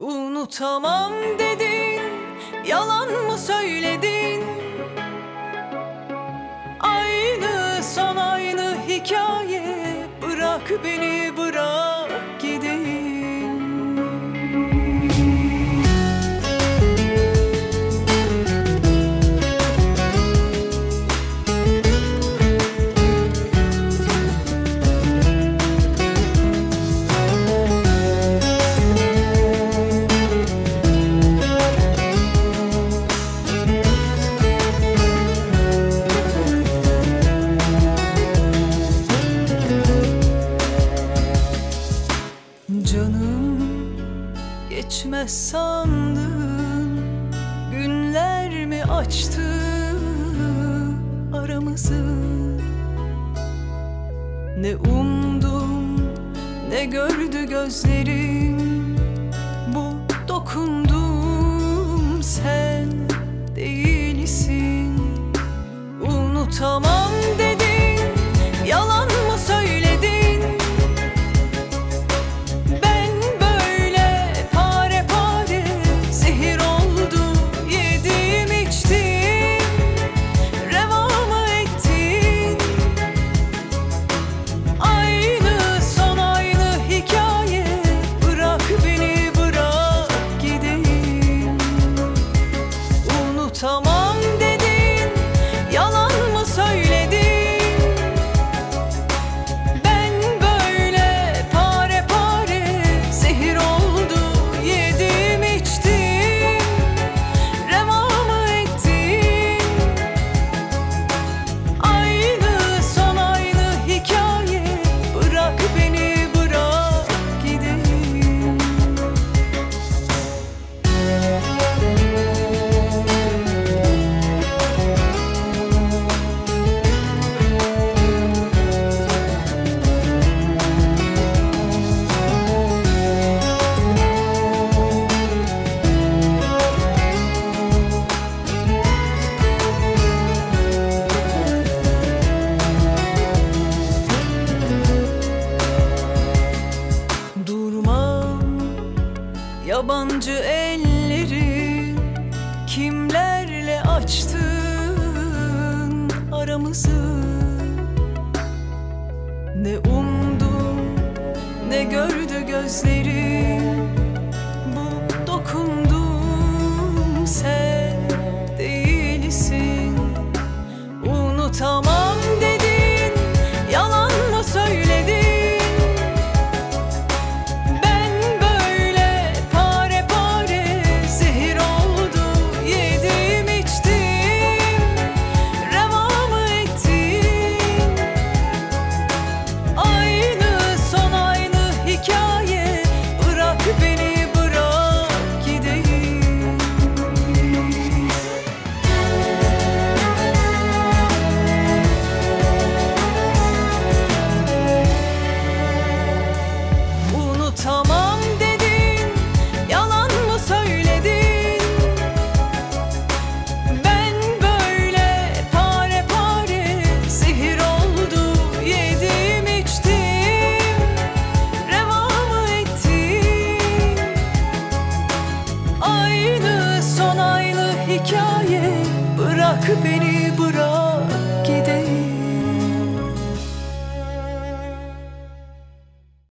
Unutamam dedin, yalan mı söyledin? Aynı son aynı hikaye, bırak beni bırak. geçmez sandım Günler mi açtı aramızı? Ne umdum ne gördü gözlerim. Bu dokundum sen değilsin Unutamam Yabancı elleri kimlerle açtın aramızı? Ne umdum ne gördü gözleri? hikaye. Bırak beni bırak.